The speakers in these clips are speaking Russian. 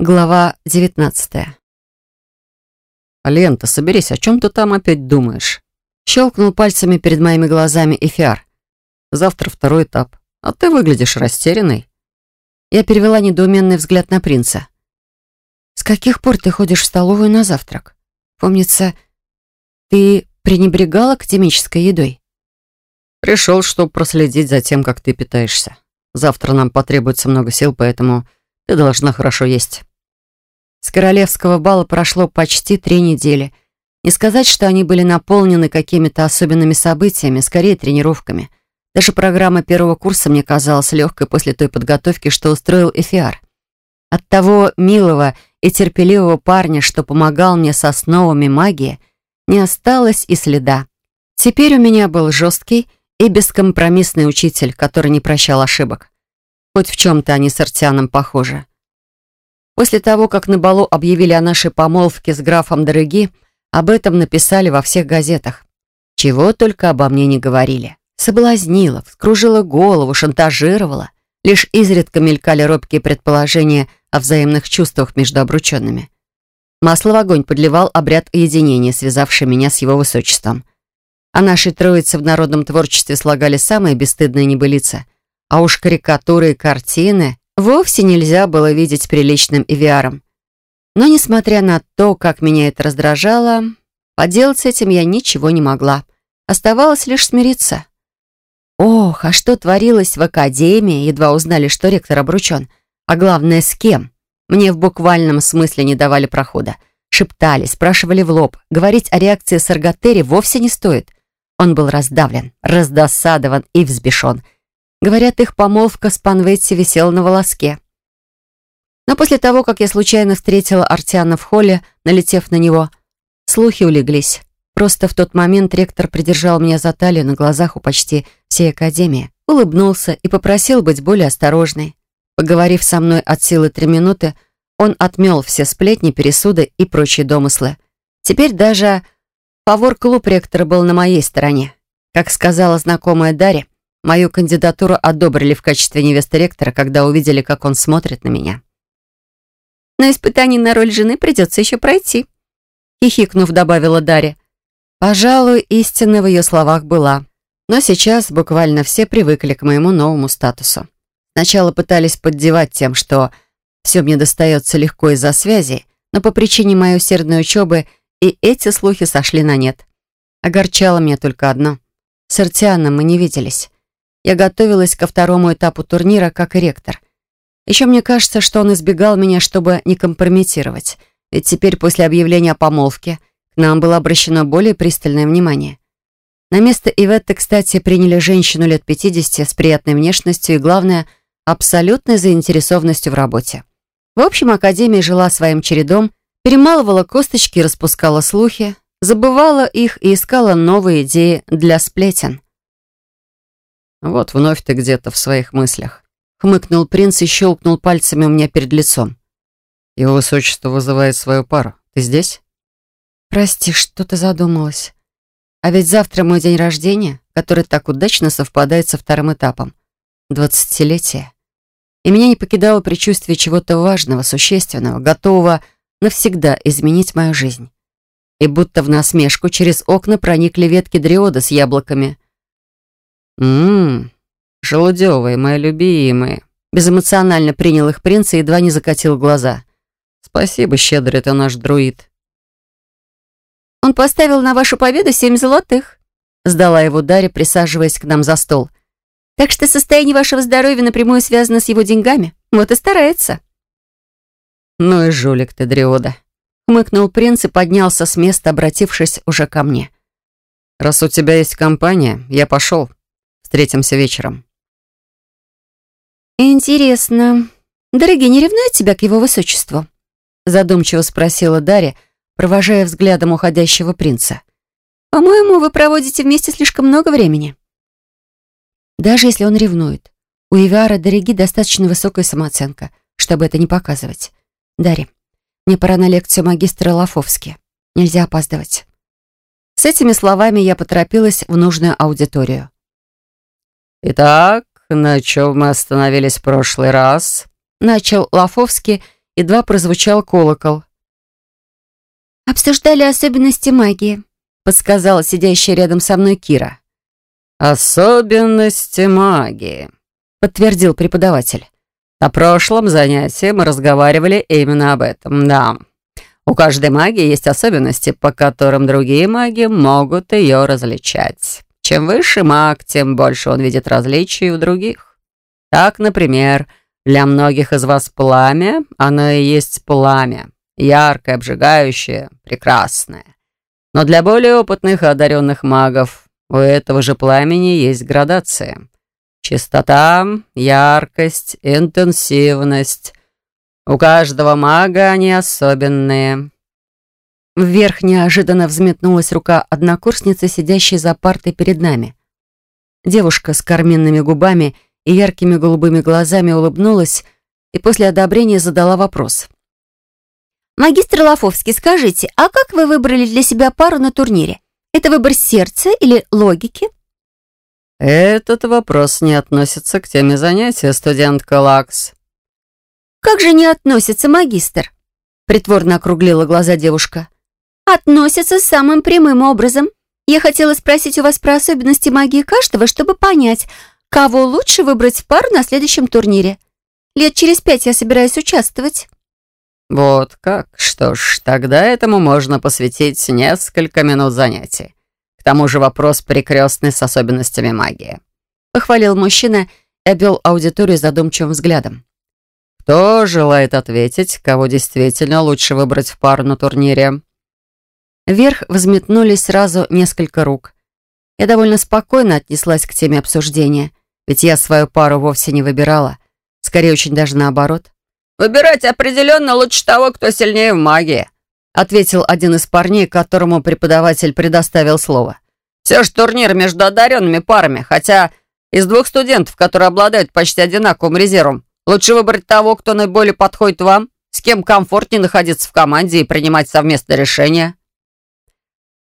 Глава девятнадцатая. «Лента, соберись, о чем ты там опять думаешь?» Щелкнул пальцами перед моими глазами Эфиар. «Завтра второй этап, а ты выглядишь растерянной». Я перевела недоуменный взгляд на принца. «С каких пор ты ходишь в столовую на завтрак? Помнится, ты пренебрегал академической едой?» «Пришел, чтобы проследить за тем, как ты питаешься. Завтра нам потребуется много сил, поэтому ты должна хорошо есть». С королевского бала прошло почти три недели. Не сказать, что они были наполнены какими-то особенными событиями, скорее тренировками. Даже программа первого курса мне казалась легкой после той подготовки, что устроил Эфиар. От того милого и терпеливого парня, что помогал мне с основами магии, не осталось и следа. Теперь у меня был жесткий и бескомпромиссный учитель, который не прощал ошибок. Хоть в чем-то они с Артианом похожи. После того, как на балу объявили о нашей помолвке с графом Дороги, об этом написали во всех газетах. Чего только обо мне не говорили. Соблазнила, вскружила голову, шантажировала. Лишь изредка мелькали робкие предположения о взаимных чувствах между обрученными. Масло в огонь подливал обряд единения, связавший меня с его высочеством. О нашей троице в народном творчестве слагали самые бесстыдные небылицы. А уж карикатуры и картины вовсе нельзя было видеть приличным Эвиаром. Но, несмотря на то, как меня это раздражало, поделать с этим я ничего не могла. Оставалось лишь смириться. Ох, а что творилось в академии, едва узнали, что ректор обручен. А главное, с кем? Мне в буквальном смысле не давали прохода. Шептали, спрашивали в лоб. Говорить о реакции Саргатери вовсе не стоит. Он был раздавлен, раздосадован и взбешен — Говорят, их помолвка с Панветти висела на волоске. Но после того, как я случайно встретила Артиана в холле, налетев на него, слухи улеглись. Просто в тот момент ректор придержал меня за талию на глазах у почти всей академии, улыбнулся и попросил быть более осторожной. Поговорив со мной от силы три минуты, он отмел все сплетни, пересуды и прочие домыслы. Теперь даже повор-клуб ректора был на моей стороне. Как сказала знакомая Дарья, Мою кандидатуру одобрили в качестве невесты ректора, когда увидели, как он смотрит на меня. «Но испытание на роль жены придется еще пройти», — хихикнув, добавила Дарья. Пожалуй, истина в ее словах была. Но сейчас буквально все привыкли к моему новому статусу. Сначала пытались поддевать тем, что все мне достается легко из-за связи, но по причине моей усердной учебы и эти слухи сошли на нет. Огорчало меня только одно. С Артианом мы не виделись. Я готовилась ко второму этапу турнира как и ректор. Еще мне кажется, что он избегал меня, чтобы не компрометировать. Ведь теперь, после объявления о помолвке, к нам было обращено более пристальное внимание. На место Иветты, кстати, приняли женщину лет 50 с приятной внешностью и, главное, абсолютной заинтересованностью в работе. В общем, Академия жила своим чередом, перемалывала косточки распускала слухи, забывала их и искала новые идеи для сплетен. «Вот вновь ты где-то в своих мыслях», — хмыкнул принц и щелкнул пальцами у меня перед лицом. «Его высочество вызывает свою пару. Ты здесь?» «Прости, что-то задумалась. А ведь завтра мой день рождения, который так удачно совпадает со вторым этапом. Двадцатилетие. И меня не покидало предчувствие чего-то важного, существенного, готового навсегда изменить мою жизнь. И будто в насмешку через окна проникли ветки дриода с яблоками — «Ммм, желудевые, мои любимые». Безэмоционально принял их принц и едва не закатил глаза. «Спасибо, щедрый ты наш друид». «Он поставил на вашу победу семь золотых», сдала его Дарья, присаживаясь к нам за стол. «Так что состояние вашего здоровья напрямую связано с его деньгами. Вот и старается». «Ну и жулик ты, Дриода», хмыкнул принц и поднялся с места, обратившись уже ко мне. «Раз у тебя есть компания, я пошел. Встретимся вечером». «Интересно, дорогие не ревнует тебя к его высочеству?» Задумчиво спросила Дарья, провожая взглядом уходящего принца. «По-моему, вы проводите вместе слишком много времени». Даже если он ревнует, у Ивиара Дороги достаточно высокая самооценка, чтобы это не показывать. Дарья, мне пора на лекцию магистра Лафовски. Нельзя опаздывать. С этими словами я поторопилась в нужную аудиторию. «Итак, на чем мы остановились в прошлый раз?» Начал Лафовский едва прозвучал колокол. «Обсуждали особенности магии», — подсказала сидящая рядом со мной Кира. «Особенности магии», — подтвердил преподаватель. «На прошлом занятии мы разговаривали именно об этом, да. У каждой магии есть особенности, по которым другие маги могут ее различать. Чем выше маг, тем больше он видит различий у других. Так, например, для многих из вас пламя, оно и есть пламя яркое, обжигающее, прекрасное. Но для более опытных и одаренных магов у этого же пламени есть градация. Чистота, яркость, интенсивность. У каждого мага они особенные. Вверх неожиданно взметнулась рука однокурсницы, сидящей за партой перед нами. Девушка с карминными губами и яркими голубыми глазами улыбнулась и после одобрения задала вопрос. «Магистр Лофовский, скажите, а как вы выбрали для себя пару на турнире? Это выбор сердца или логики?» «Этот вопрос не относится к теме занятия, студентка Лакс». «Как же не относится, магистр?» Притворно округлила глаза девушка. «Относится самым прямым образом. Я хотела спросить у вас про особенности магии каждого, чтобы понять, кого лучше выбрать в пару на следующем турнире. Лет через пять я собираюсь участвовать». «Вот как? Что ж, тогда этому можно посвятить несколько минут занятий. К тому же вопрос перекрестный с особенностями магии». Похвалил мужчина и обвел аудиторию задумчивым взглядом. «Кто желает ответить, кого действительно лучше выбрать в пару на турнире?» Вверх взметнулись сразу несколько рук. Я довольно спокойно отнеслась к теме обсуждения, ведь я свою пару вовсе не выбирала. Скорее, очень даже наоборот. «Выбирать определенно лучше того, кто сильнее в магии», ответил один из парней, которому преподаватель предоставил слово. «Все же турнир между одаренными парами, хотя из двух студентов, которые обладают почти одинаковым резервом, лучше выбрать того, кто наиболее подходит вам, с кем комфортнее находиться в команде и принимать совместные решения».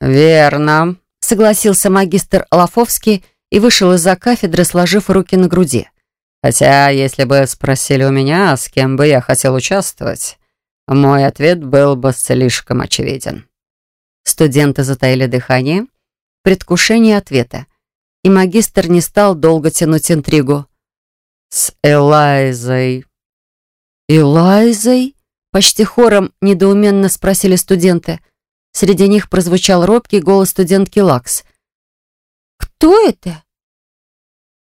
«Верно», — согласился магистр Лафовский и вышел из-за кафедры, сложив руки на груди. Хотя, если бы спросили у меня, с кем бы я хотел участвовать, мой ответ был бы слишком очевиден. Студенты затаили дыхание, предвкушение ответа, и магистр не стал долго тянуть интригу. «С Элайзой». «Элайзой?» — почти хором недоуменно спросили студенты. Среди них прозвучал робкий голос студентки Лакс. «Кто это?»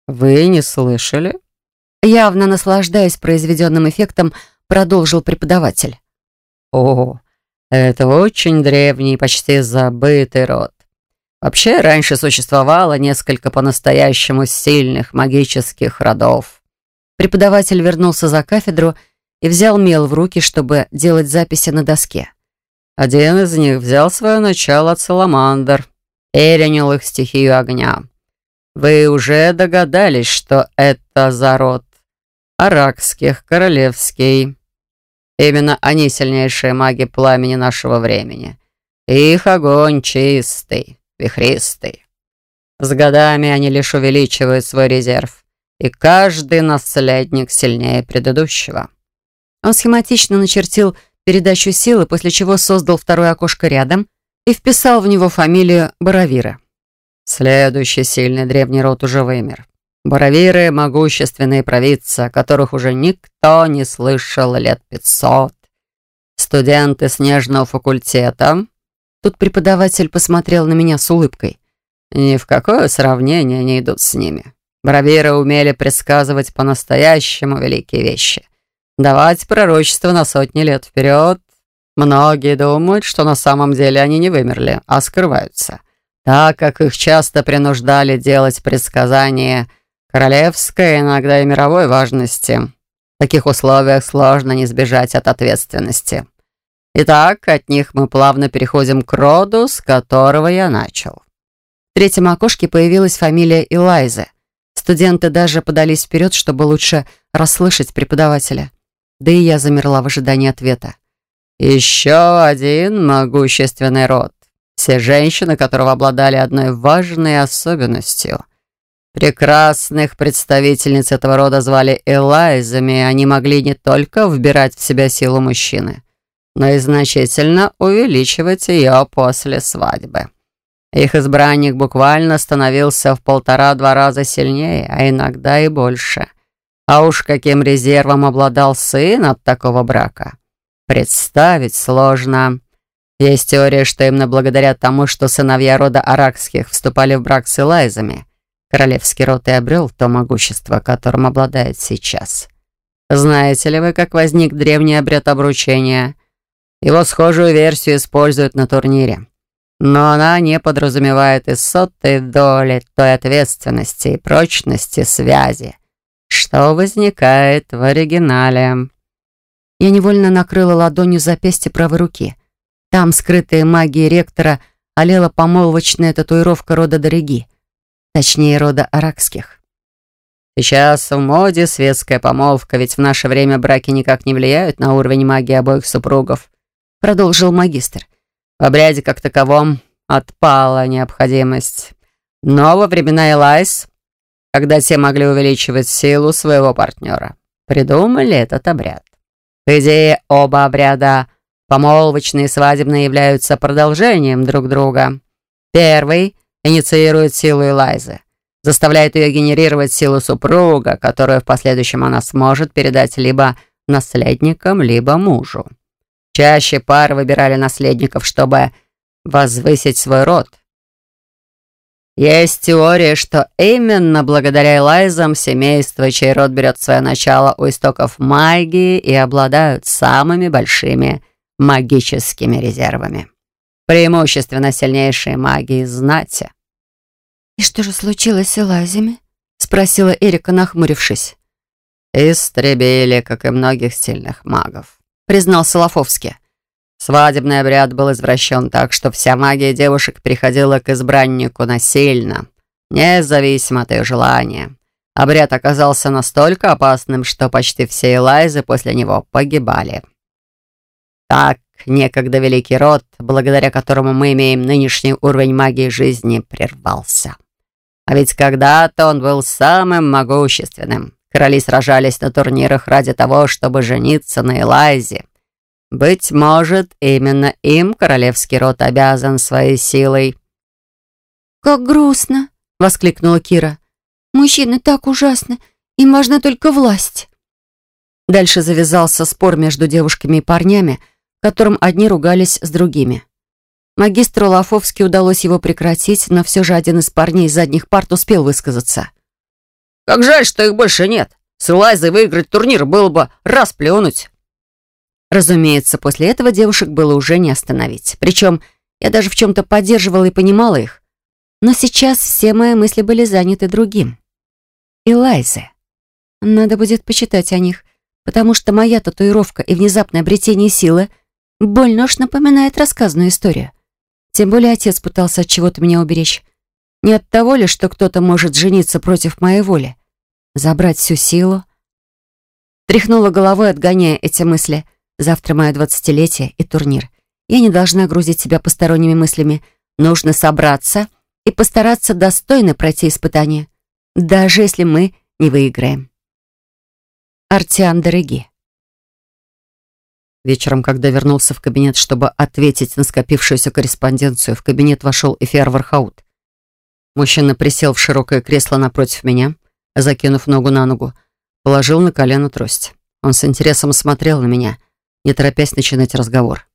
«Вы не слышали?» Явно наслаждаясь произведенным эффектом, продолжил преподаватель. «О, это очень древний, почти забытый род. Вообще, раньше существовало несколько по-настоящему сильных магических родов». Преподаватель вернулся за кафедру и взял мел в руки, чтобы делать записи на доске. Один из них взял свое начало от саламандр, перенял их стихию огня. Вы уже догадались, что это за род аракских, королевский. Именно они сильнейшие маги пламени нашего времени. Их огонь чистый, вихристый. С годами они лишь увеличивают свой резерв, и каждый наследник сильнее предыдущего. Он схематично начертил передачу силы, после чего создал второе окошко рядом и вписал в него фамилию Боровира. Следующий сильный древний род уже вымер. Боровиры — могущественные провидцы, о которых уже никто не слышал лет пятьсот. Студенты снежного факультета. Тут преподаватель посмотрел на меня с улыбкой. Ни в какое сравнение не идут с ними. Боровиры умели предсказывать по-настоящему великие вещи. Давать пророчество на сотни лет вперед. Многие думают, что на самом деле они не вымерли, а скрываются, так как их часто принуждали делать предсказания — королевской, иногда и мировой важности. В таких условиях сложно не сбежать от ответственности. Итак, от них мы плавно переходим к роду, с которого я начал. В третьем окошке появилась фамилия Элайзы. Студенты даже подались вперед, чтобы лучше расслышать преподавателя. Да и я замерла в ожидании ответа. Еще один могущественный род. Все женщины, которого обладали одной важной особенностью — Прекрасных представительниц этого рода звали Элайзами, они могли не только вбирать в себя силу мужчины, но и значительно увеличивать ее после свадьбы. Их избранник буквально становился в полтора-два раза сильнее, а иногда и больше. А уж каким резервом обладал сын от такого брака. Представить сложно. Есть теория, что именно благодаря тому, что сыновья рода Аракских вступали в брак с Элайзами, королевский род и обрел то могущество, которым обладает сейчас. Знаете ли вы, как возник древний обряд обручения? Его схожую версию используют на турнире. Но она не подразумевает и сотой доли той ответственности и прочности связи, что возникает в оригинале. Я невольно накрыла ладонью запястье правой руки. Там, скрытая магией ректора, олела помолвочная татуировка рода Дороги точнее рода аракских. Сейчас в моде светская помолвка, ведь в наше время браки никак не влияют на уровень магии обоих супругов, продолжил магистр. В обряде как таковом отпала необходимость. Но во времена Элайс, когда все могли увеличивать силу своего партнера, придумали этот обряд. По идее, оба обряда, помолвочные и свадебные, являются продолжением друг друга. Первый инициирует силу Элайзы, заставляет ее генерировать силу супруга, которую в последующем она сможет передать либо наследникам, либо мужу. Чаще пары выбирали наследников, чтобы возвысить свой род. Есть теория, что именно благодаря Элайзам семейство, чей род берет свое начало у истоков магии и обладают самыми большими магическими резервами. Преимущественно сильнейшие маги знати. «И что же случилось с Элазиями?» — спросила Эрика, нахмурившись. «Истребили, как и многих сильных магов», — признал Солофовский. Свадебный обряд был извращен так, что вся магия девушек приходила к избраннику насильно, независимо от ее желания. Обряд оказался настолько опасным, что почти все Элайзы после него погибали. Так некогда великий род, благодаря которому мы имеем нынешний уровень магии жизни, прервался. А ведь когда-то он был самым могущественным. Короли сражались на турнирах ради того, чтобы жениться на Элайзе. Быть может, именно им королевский род обязан своей силой. «Как грустно!» — воскликнула Кира. «Мужчины так ужасны, им важна только власть». Дальше завязался спор между девушками и парнями, в котором одни ругались с другими. Магистру Лафовски удалось его прекратить, но все же один из парней из задних парт успел высказаться. «Как жаль, что их больше нет. С Элайзой выиграть турнир было бы расплюнуть». Разумеется, после этого девушек было уже не остановить. Причем я даже в чем-то поддерживала и понимала их. Но сейчас все мои мысли были заняты другим. Элайзы. Надо будет почитать о них, потому что моя татуировка и внезапное обретение силы больно уж напоминает рассказанную историю. Тем более отец пытался от чего-то меня уберечь. Не от того ли, что кто-то может жениться против моей воли? Забрать всю силу? Тряхнула головой, отгоняя эти мысли. Завтра мое двадцатилетие и турнир. Я не должна грузить себя посторонними мыслями. Нужно собраться и постараться достойно пройти испытание, даже если мы не выиграем. Артиан Дороги Вечером, когда вернулся в кабинет, чтобы ответить на скопившуюся корреспонденцию, в кабинет вошел Эфиар Вархаут. Мужчина присел в широкое кресло напротив меня, закинув ногу на ногу, положил на колено трость. Он с интересом смотрел на меня, не торопясь начинать разговор.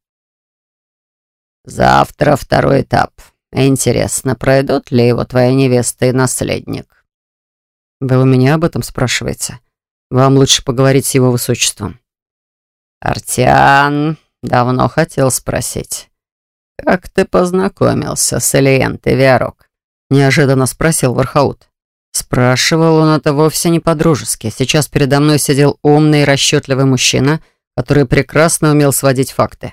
«Завтра второй этап. Интересно, пройдут ли его твоя невеста и наследник?» «Вы у меня об этом спрашиваете? Вам лучше поговорить с его высочеством». «Артиан, давно хотел спросить, как ты познакомился с Элиентой Виарок?» Неожиданно спросил Вархаут. Спрашивал он это вовсе не по-дружески. Сейчас передо мной сидел умный и расчетливый мужчина, который прекрасно умел сводить факты.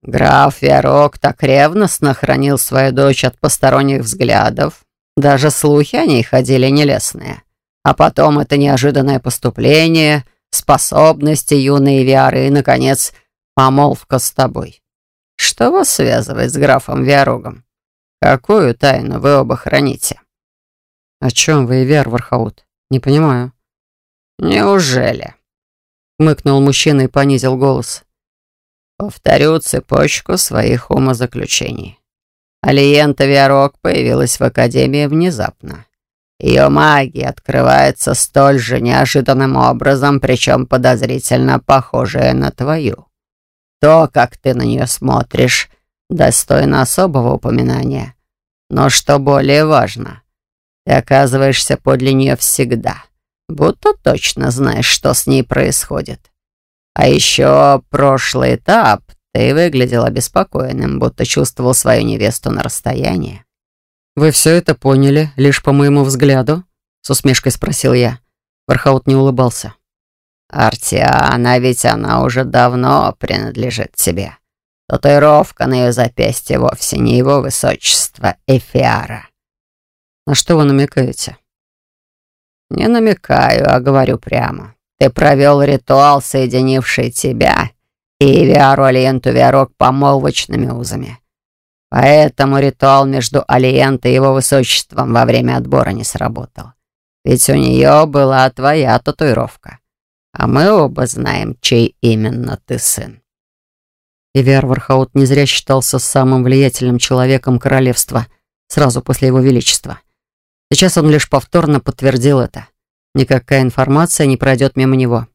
Граф Виарок так ревностно хранил свою дочь от посторонних взглядов. Даже слухи о ней ходили нелестные. А потом это неожиданное поступление — способности юной Виары и, наконец, помолвка с тобой. Что вас связывает с графом Виарогом? Какую тайну вы оба храните?» «О чем вы, Ивер Вархаут? Не понимаю». «Неужели?» — хмыкнул мужчина и понизил голос. «Повторю цепочку своих умозаключений. Алиента Виарок появилась в Академии внезапно. Ее магия открывается столь же неожиданным образом, причем подозрительно похожая на твою. То, как ты на нее смотришь, достойно особого упоминания. Но что более важно, ты оказываешься подле нее всегда, будто точно знаешь, что с ней происходит. А еще прошлый этап ты выглядел обеспокоенным, будто чувствовал свою невесту на расстоянии. «Вы все это поняли, лишь по моему взгляду?» С усмешкой спросил я. Вархаут не улыбался. «Артиана, ведь она уже давно принадлежит тебе. Татуировка на ее запястье вовсе не его высочество Эфиара». «На что вы намекаете?» «Не намекаю, а говорю прямо. Ты провел ритуал, соединивший тебя и Виару Алиенту Виарок помолвочными узами. Поэтому ритуал между Алиентой и его высочеством во время отбора не сработал. Ведь у нее была твоя татуировка. А мы оба знаем, чей именно ты сын. Ивиар Вархаут не зря считался самым влиятельным человеком королевства сразу после его величества. Сейчас он лишь повторно подтвердил это. Никакая информация не пройдет мимо него.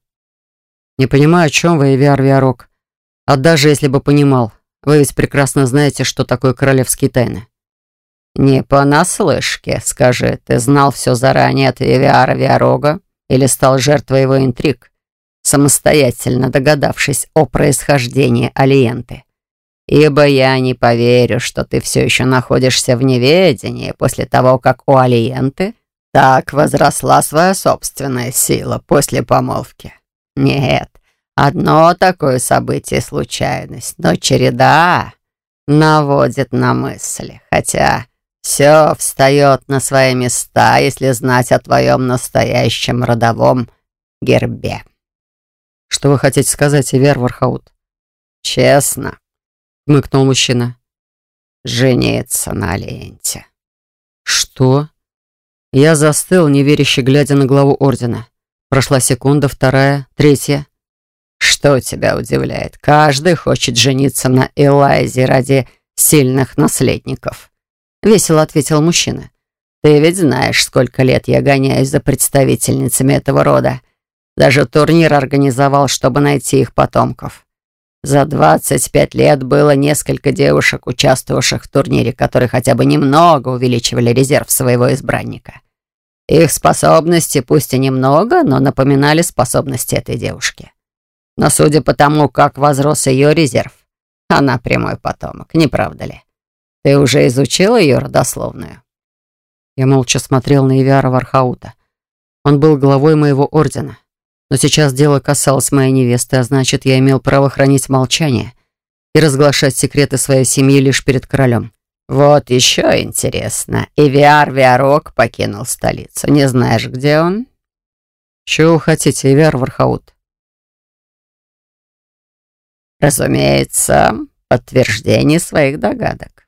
«Не понимаю, о чем вы, Ивиар Виарок. А даже если бы понимал, вы ведь прекрасно знаете, что такое королевские тайны». «Не понаслышке, скажи, ты знал все заранее от Виара Виарога или стал жертвой его интриг, самостоятельно догадавшись о происхождении Алиенты? Ибо я не поверю, что ты все еще находишься в неведении после того, как у Алиенты так возросла своя собственная сила после помолвки. Нет, Одно такое событие — случайность, но череда наводит на мысли. Хотя все встает на свои места, если знать о твоем настоящем родовом гербе. Что вы хотите сказать, Ивер Вархаут? Честно, — хмыкнул мужчина. Женитесь на Элиенте. Что? Я застыл, неверяще глядя на главу ордена. Прошла секунда, вторая, третья. Что тебя удивляет? Каждый хочет жениться на Элайзе ради сильных наследников. Весело ответил мужчина. Ты ведь знаешь, сколько лет я гоняюсь за представительницами этого рода. Даже турнир организовал, чтобы найти их потомков. За 25 лет было несколько девушек, участвовавших в турнире, которые хотя бы немного увеличивали резерв своего избранника. Их способности, пусть и немного, но напоминали способности этой девушки. Но судя по тому, как возрос ее резерв, она прямой потомок, не правда ли? Ты уже изучила ее родословную?» Я молча смотрел на Ивиара Вархаута. Он был главой моего ордена. Но сейчас дело касалось моей невесты, а значит, я имел право хранить молчание и разглашать секреты своей семьи лишь перед королем. «Вот еще интересно. Ивиар Виарок покинул столицу. Не знаешь, где он?» «Чего вы хотите, Ивиар Вархаут?» Разумеется, подтверждение своих догадок.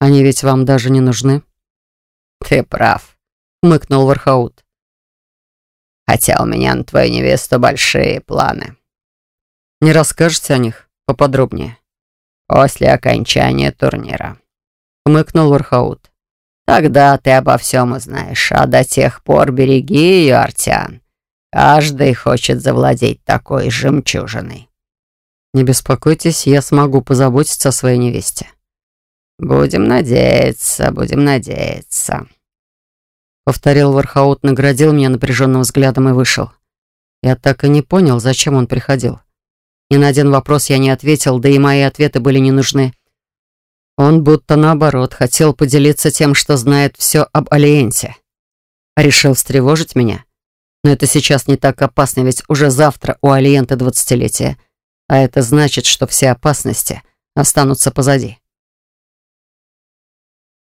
Они ведь вам даже не нужны. Ты прав, хмыкнул Вархаут. Хотя у меня на твою невесту большие планы. Не расскажете о них поподробнее? После окончания турнира. Хмыкнул Вархаут. Тогда ты обо всем узнаешь, а до тех пор береги ее, Артиан. Каждый хочет завладеть такой жемчужиной. Не беспокойтесь, я смогу позаботиться о своей невесте. Будем надеяться, будем надеяться. Повторил Вархаут, наградил меня напряженным взглядом и вышел. Я так и не понял, зачем он приходил. Ни на один вопрос я не ответил, да и мои ответы были не нужны. Он будто наоборот хотел поделиться тем, что знает все об Алиенте. Решил встревожить меня. Но это сейчас не так опасно, ведь уже завтра у Алиента двадцатилетие — а это значит, что все опасности останутся позади.